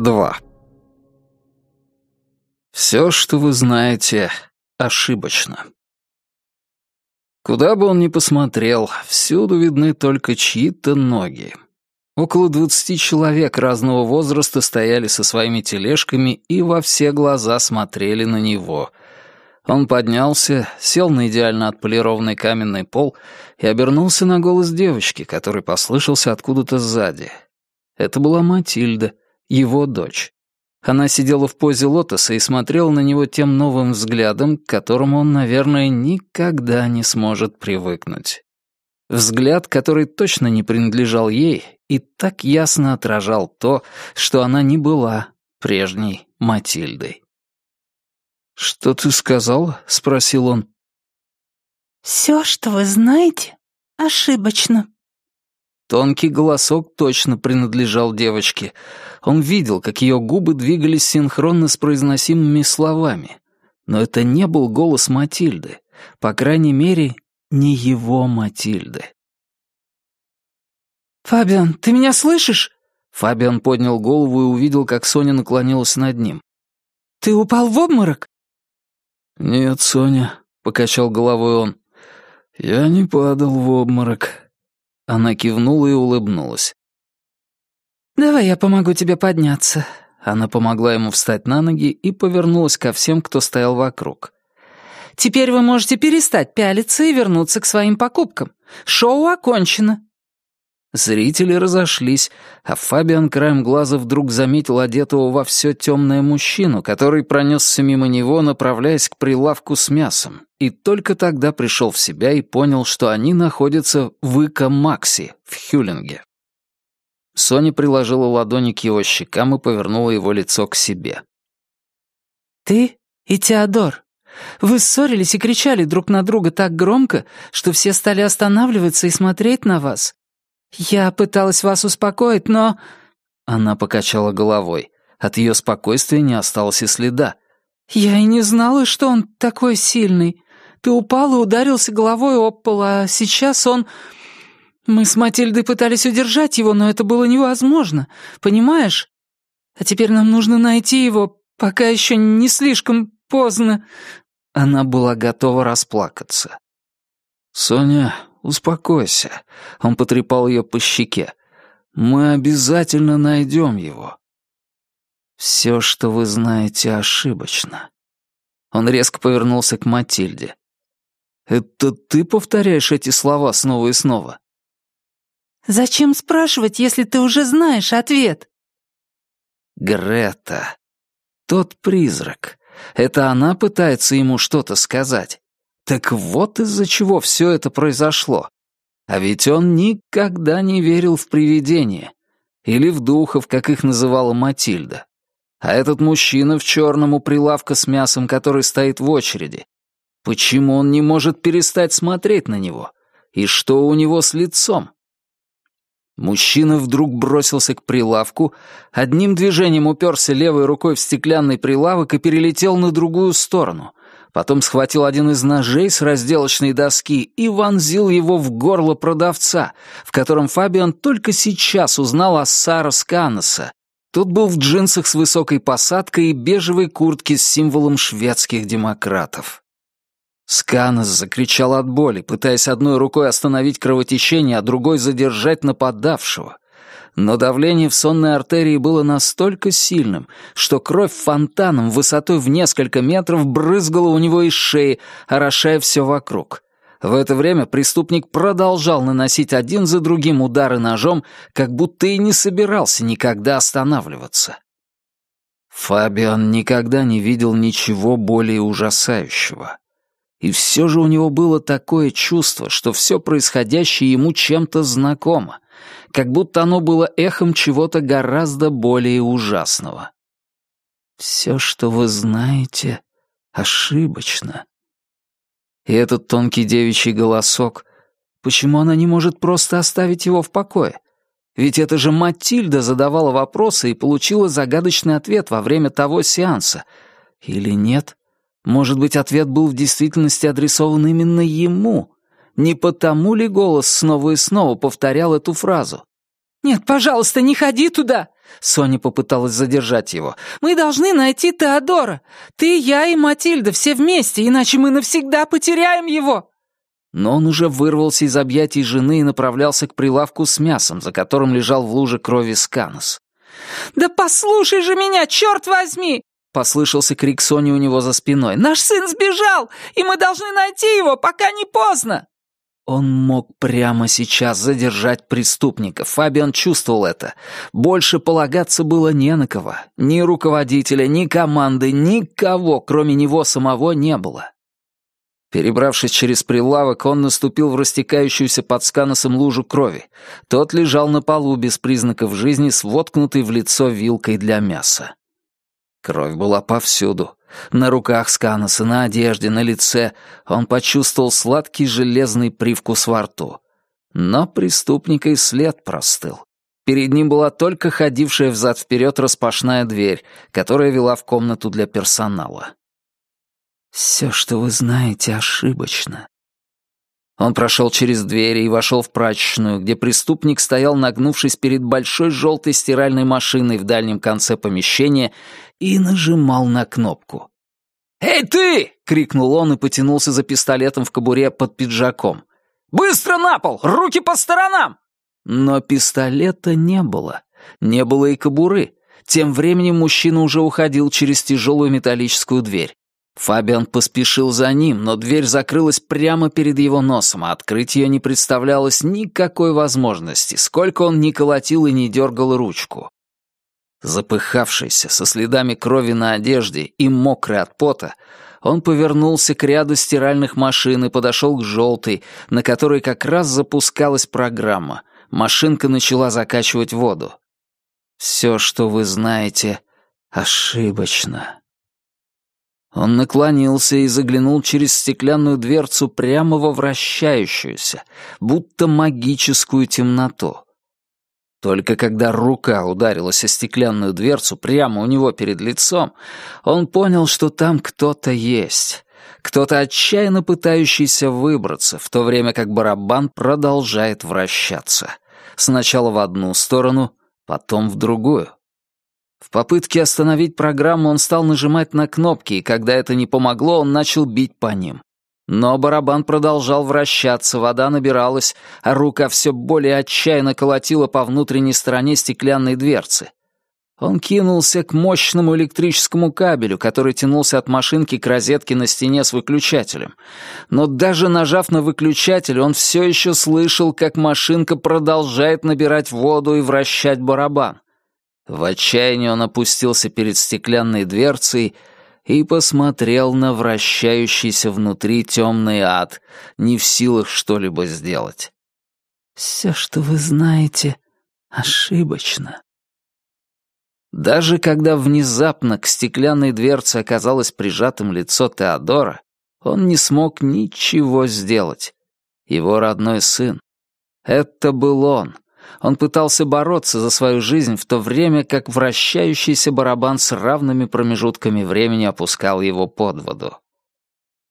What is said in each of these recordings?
2. Все, что вы знаете, ошибочно. Куда бы он ни посмотрел, всюду видны только чьи-то ноги. Около двадцати человек разного возраста стояли со своими тележками и во все глаза смотрели на него. Он поднялся, сел на идеально отполированный каменный пол и обернулся на голос девочки, который послышался откуда-то сзади. Это была Матильда, его дочь. Она сидела в позе лотоса и смотрела на него тем новым взглядом, к которому он, наверное, никогда не сможет привыкнуть. Взгляд, который точно не принадлежал ей и так ясно отражал то, что она не была прежней Матильдой. «Что ты сказал?» — спросил он. «Все, что вы знаете, ошибочно», Тонкий голосок точно принадлежал девочке. Он видел, как ее губы двигались синхронно с произносимыми словами. Но это не был голос Матильды. По крайней мере, не его Матильды. «Фабиан, ты меня слышишь?» Фабиан поднял голову и увидел, как Соня наклонилась над ним. «Ты упал в обморок?» «Нет, Соня», — покачал головой он. «Я не падал в обморок. Она кивнула и улыбнулась. «Давай я помогу тебе подняться». Она помогла ему встать на ноги и повернулась ко всем, кто стоял вокруг. «Теперь вы можете перестать пялиться и вернуться к своим покупкам. Шоу окончено». Зрители разошлись, а Фабиан краем глаза вдруг заметил одетого во все темное мужчину, который пронесся мимо него, направляясь к прилавку с мясом, и только тогда пришел в себя и понял, что они находятся в Ика-Макси, в Хюлинге. Соня приложила ладони к его щекам и повернула его лицо к себе. «Ты и Теодор. Вы ссорились и кричали друг на друга так громко, что все стали останавливаться и смотреть на вас. «Я пыталась вас успокоить, но...» Она покачала головой. От ее спокойствия не осталось и следа. «Я и не знала, что он такой сильный. Ты упал и ударился головой об пол, а сейчас он... Мы с Матильдой пытались удержать его, но это было невозможно, понимаешь? А теперь нам нужно найти его, пока еще не слишком поздно». Она была готова расплакаться. «Соня, успокойся». Он потрепал ее по щеке. «Мы обязательно найдем его». «Все, что вы знаете, ошибочно». Он резко повернулся к Матильде. «Это ты повторяешь эти слова снова и снова?» «Зачем спрашивать, если ты уже знаешь ответ?» «Грета. Тот призрак. Это она пытается ему что-то сказать. Так вот из-за чего все это произошло. А ведь он никогда не верил в привидения. Или в духов, как их называла Матильда. А этот мужчина в черном у прилавка с мясом, который стоит в очереди. Почему он не может перестать смотреть на него? И что у него с лицом? Мужчина вдруг бросился к прилавку, одним движением уперся левой рукой в стеклянный прилавок и перелетел на другую сторону, потом схватил один из ножей с разделочной доски и вонзил его в горло продавца, в котором Фабиан только сейчас узнал о Сара Сканеса. Тот был в джинсах с высокой посадкой и бежевой куртке с символом шведских демократов. Сканес закричал от боли, пытаясь одной рукой остановить кровотечение, а другой задержать нападавшего но давление в сонной артерии было настолько сильным, что кровь фонтаном высотой в несколько метров брызгала у него из шеи, орошая все вокруг. В это время преступник продолжал наносить один за другим удары ножом, как будто и не собирался никогда останавливаться. Фабиан никогда не видел ничего более ужасающего. И все же у него было такое чувство, что все происходящее ему чем-то знакомо — как будто оно было эхом чего-то гораздо более ужасного. «Все, что вы знаете, ошибочно». И этот тонкий девичий голосок, почему она не может просто оставить его в покое? Ведь это же Матильда задавала вопросы и получила загадочный ответ во время того сеанса. Или нет? Может быть, ответ был в действительности адресован именно ему? Не потому ли голос снова и снова повторял эту фразу? «Нет, пожалуйста, не ходи туда!» Соня попыталась задержать его. «Мы должны найти Теодора. Ты, я и Матильда все вместе, иначе мы навсегда потеряем его!» Но он уже вырвался из объятий жены и направлялся к прилавку с мясом, за которым лежал в луже крови Сканос. «Да послушай же меня, черт возьми!» — послышался крик Сони у него за спиной. «Наш сын сбежал, и мы должны найти его, пока не поздно!» Он мог прямо сейчас задержать преступника. Фабиан чувствовал это. Больше полагаться было не на кого. Ни руководителя, ни команды, никого, кроме него самого, не было. Перебравшись через прилавок, он наступил в растекающуюся под сканосом лужу крови. Тот лежал на полу без признаков жизни с воткнутой в лицо вилкой для мяса. Кровь была повсюду. На руках Сканоса, на одежде, на лице он почувствовал сладкий железный привкус во рту. Но преступника и след простыл. Перед ним была только ходившая взад-вперед распашная дверь, которая вела в комнату для персонала. «Все, что вы знаете, ошибочно», он прошел через двери и вошел в прачечную, где преступник стоял, нагнувшись перед большой желтой стиральной машиной в дальнем конце помещения и нажимал на кнопку. «Эй, ты!» — крикнул он и потянулся за пистолетом в кобуре под пиджаком. «Быстро на пол! Руки по сторонам!» Но пистолета не было. Не было и кобуры. Тем временем мужчина уже уходил через тяжелую металлическую дверь. Фабиан поспешил за ним, но дверь закрылась прямо перед его носом, а открыть ее не представлялось никакой возможности, сколько он ни колотил и не дергал ручку. Запыхавшийся, со следами крови на одежде и мокрый от пота, он повернулся к ряду стиральных машин и подошел к желтой, на которой как раз запускалась программа. Машинка начала закачивать воду. «Все, что вы знаете, ошибочно». Он наклонился и заглянул через стеклянную дверцу прямо во вращающуюся, будто магическую темноту. Только когда рука ударилась о стеклянную дверцу прямо у него перед лицом, он понял, что там кто-то есть. Кто-то отчаянно пытающийся выбраться, в то время как барабан продолжает вращаться. Сначала в одну сторону, потом в другую. В попытке остановить программу он стал нажимать на кнопки, и когда это не помогло, он начал бить по ним. Но барабан продолжал вращаться, вода набиралась, а рука все более отчаянно колотила по внутренней стороне стеклянной дверцы. Он кинулся к мощному электрическому кабелю, который тянулся от машинки к розетке на стене с выключателем. Но даже нажав на выключатель, он все еще слышал, как машинка продолжает набирать воду и вращать барабан. В отчаянии он опустился перед стеклянной дверцей и посмотрел на вращающийся внутри темный ад, не в силах что-либо сделать. «Все, что вы знаете, ошибочно». Даже когда внезапно к стеклянной дверце оказалось прижатым лицо Теодора, он не смог ничего сделать. Его родной сын. Это был он, он пытался бороться за свою жизнь в то время, как вращающийся барабан с равными промежутками времени опускал его под воду.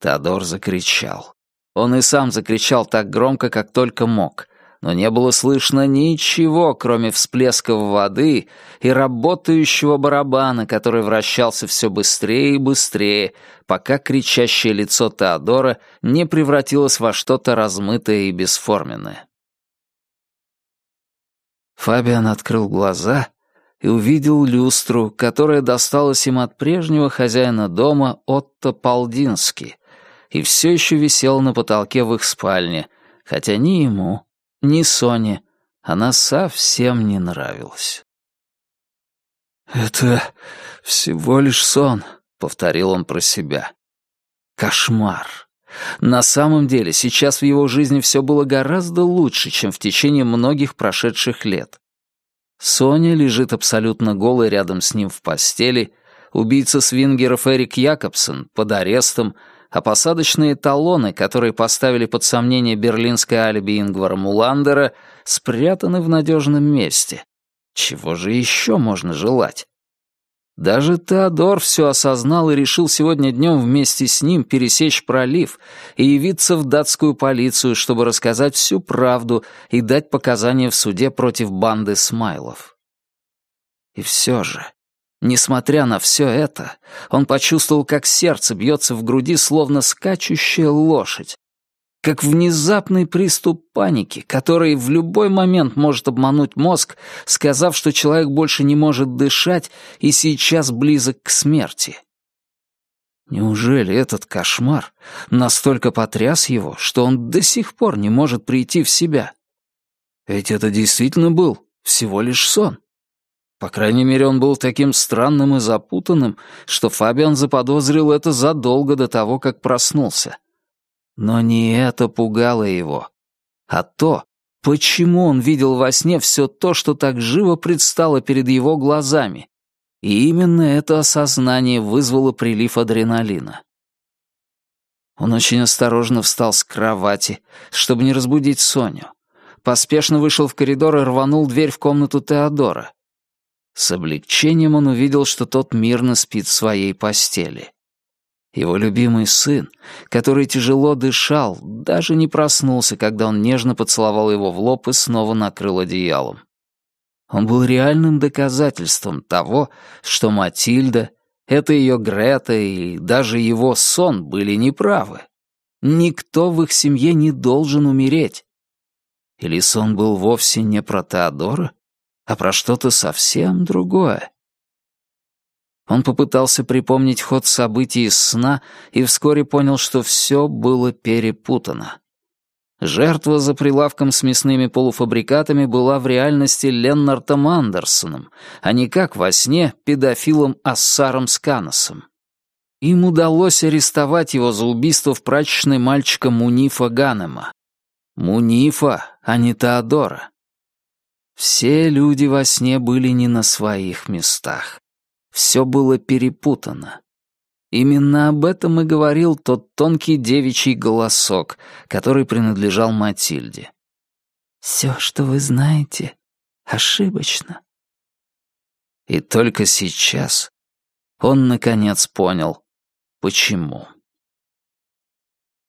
Теодор закричал. Он и сам закричал так громко, как только мог, но не было слышно ничего, кроме всплесков воды и работающего барабана, который вращался все быстрее и быстрее, пока кричащее лицо Теодора не превратилось во что-то размытое и бесформенное. Фабиан открыл глаза и увидел люстру, которая досталась им от прежнего хозяина дома Отто Полдински и все еще висела на потолке в их спальне, хотя ни ему, ни Соне она совсем не нравилась. «Это всего лишь сон», — повторил он про себя. «Кошмар». На самом деле, сейчас в его жизни все было гораздо лучше, чем в течение многих прошедших лет. Соня лежит абсолютно голой рядом с ним в постели, убийца свингеров Эрик Якобсон под арестом, а посадочные талоны, которые поставили под сомнение берлинское алиби Ингвара Муландера, спрятаны в надежном месте. Чего же еще можно желать? Даже Теодор все осознал и решил сегодня днем вместе с ним пересечь пролив и явиться в датскую полицию, чтобы рассказать всю правду и дать показания в суде против банды Смайлов. И все же, несмотря на все это, он почувствовал, как сердце бьется в груди, словно скачущая лошадь, как внезапный приступ паники, который в любой момент может обмануть мозг, сказав, что человек больше не может дышать и сейчас близок к смерти. Неужели этот кошмар настолько потряс его, что он до сих пор не может прийти в себя? Ведь это действительно был всего лишь сон. По крайней мере, он был таким странным и запутанным, что Фабиан заподозрил это задолго до того, как проснулся. Но не это пугало его, а то, почему он видел во сне все то, что так живо предстало перед его глазами. И именно это осознание вызвало прилив адреналина. Он очень осторожно встал с кровати, чтобы не разбудить Соню. Поспешно вышел в коридор и рванул дверь в комнату Теодора. С облегчением он увидел, что тот мирно спит в своей постели. Его любимый сын, который тяжело дышал, даже не проснулся, когда он нежно поцеловал его в лоб и снова накрыл одеялом. Он был реальным доказательством того, что Матильда, это ее Грета и даже его сон были неправы. Никто в их семье не должен умереть. Или сон был вовсе не про Теодора, а про что-то совсем другое. Он попытался припомнить ход событий из сна и вскоре понял, что все было перепутано. Жертва за прилавком с мясными полуфабрикатами была в реальности Леннартом Андерсоном, а не как во сне педофилом Ассаром Сканосом. Им удалось арестовать его за убийство в прачечной мальчика Мунифа Ганема. Мунифа, а не Теодора. Все люди во сне были не на своих местах. Все было перепутано. Именно об этом и говорил тот тонкий девичий голосок, который принадлежал Матильде. «Все, что вы знаете, ошибочно». И только сейчас он, наконец, понял, почему.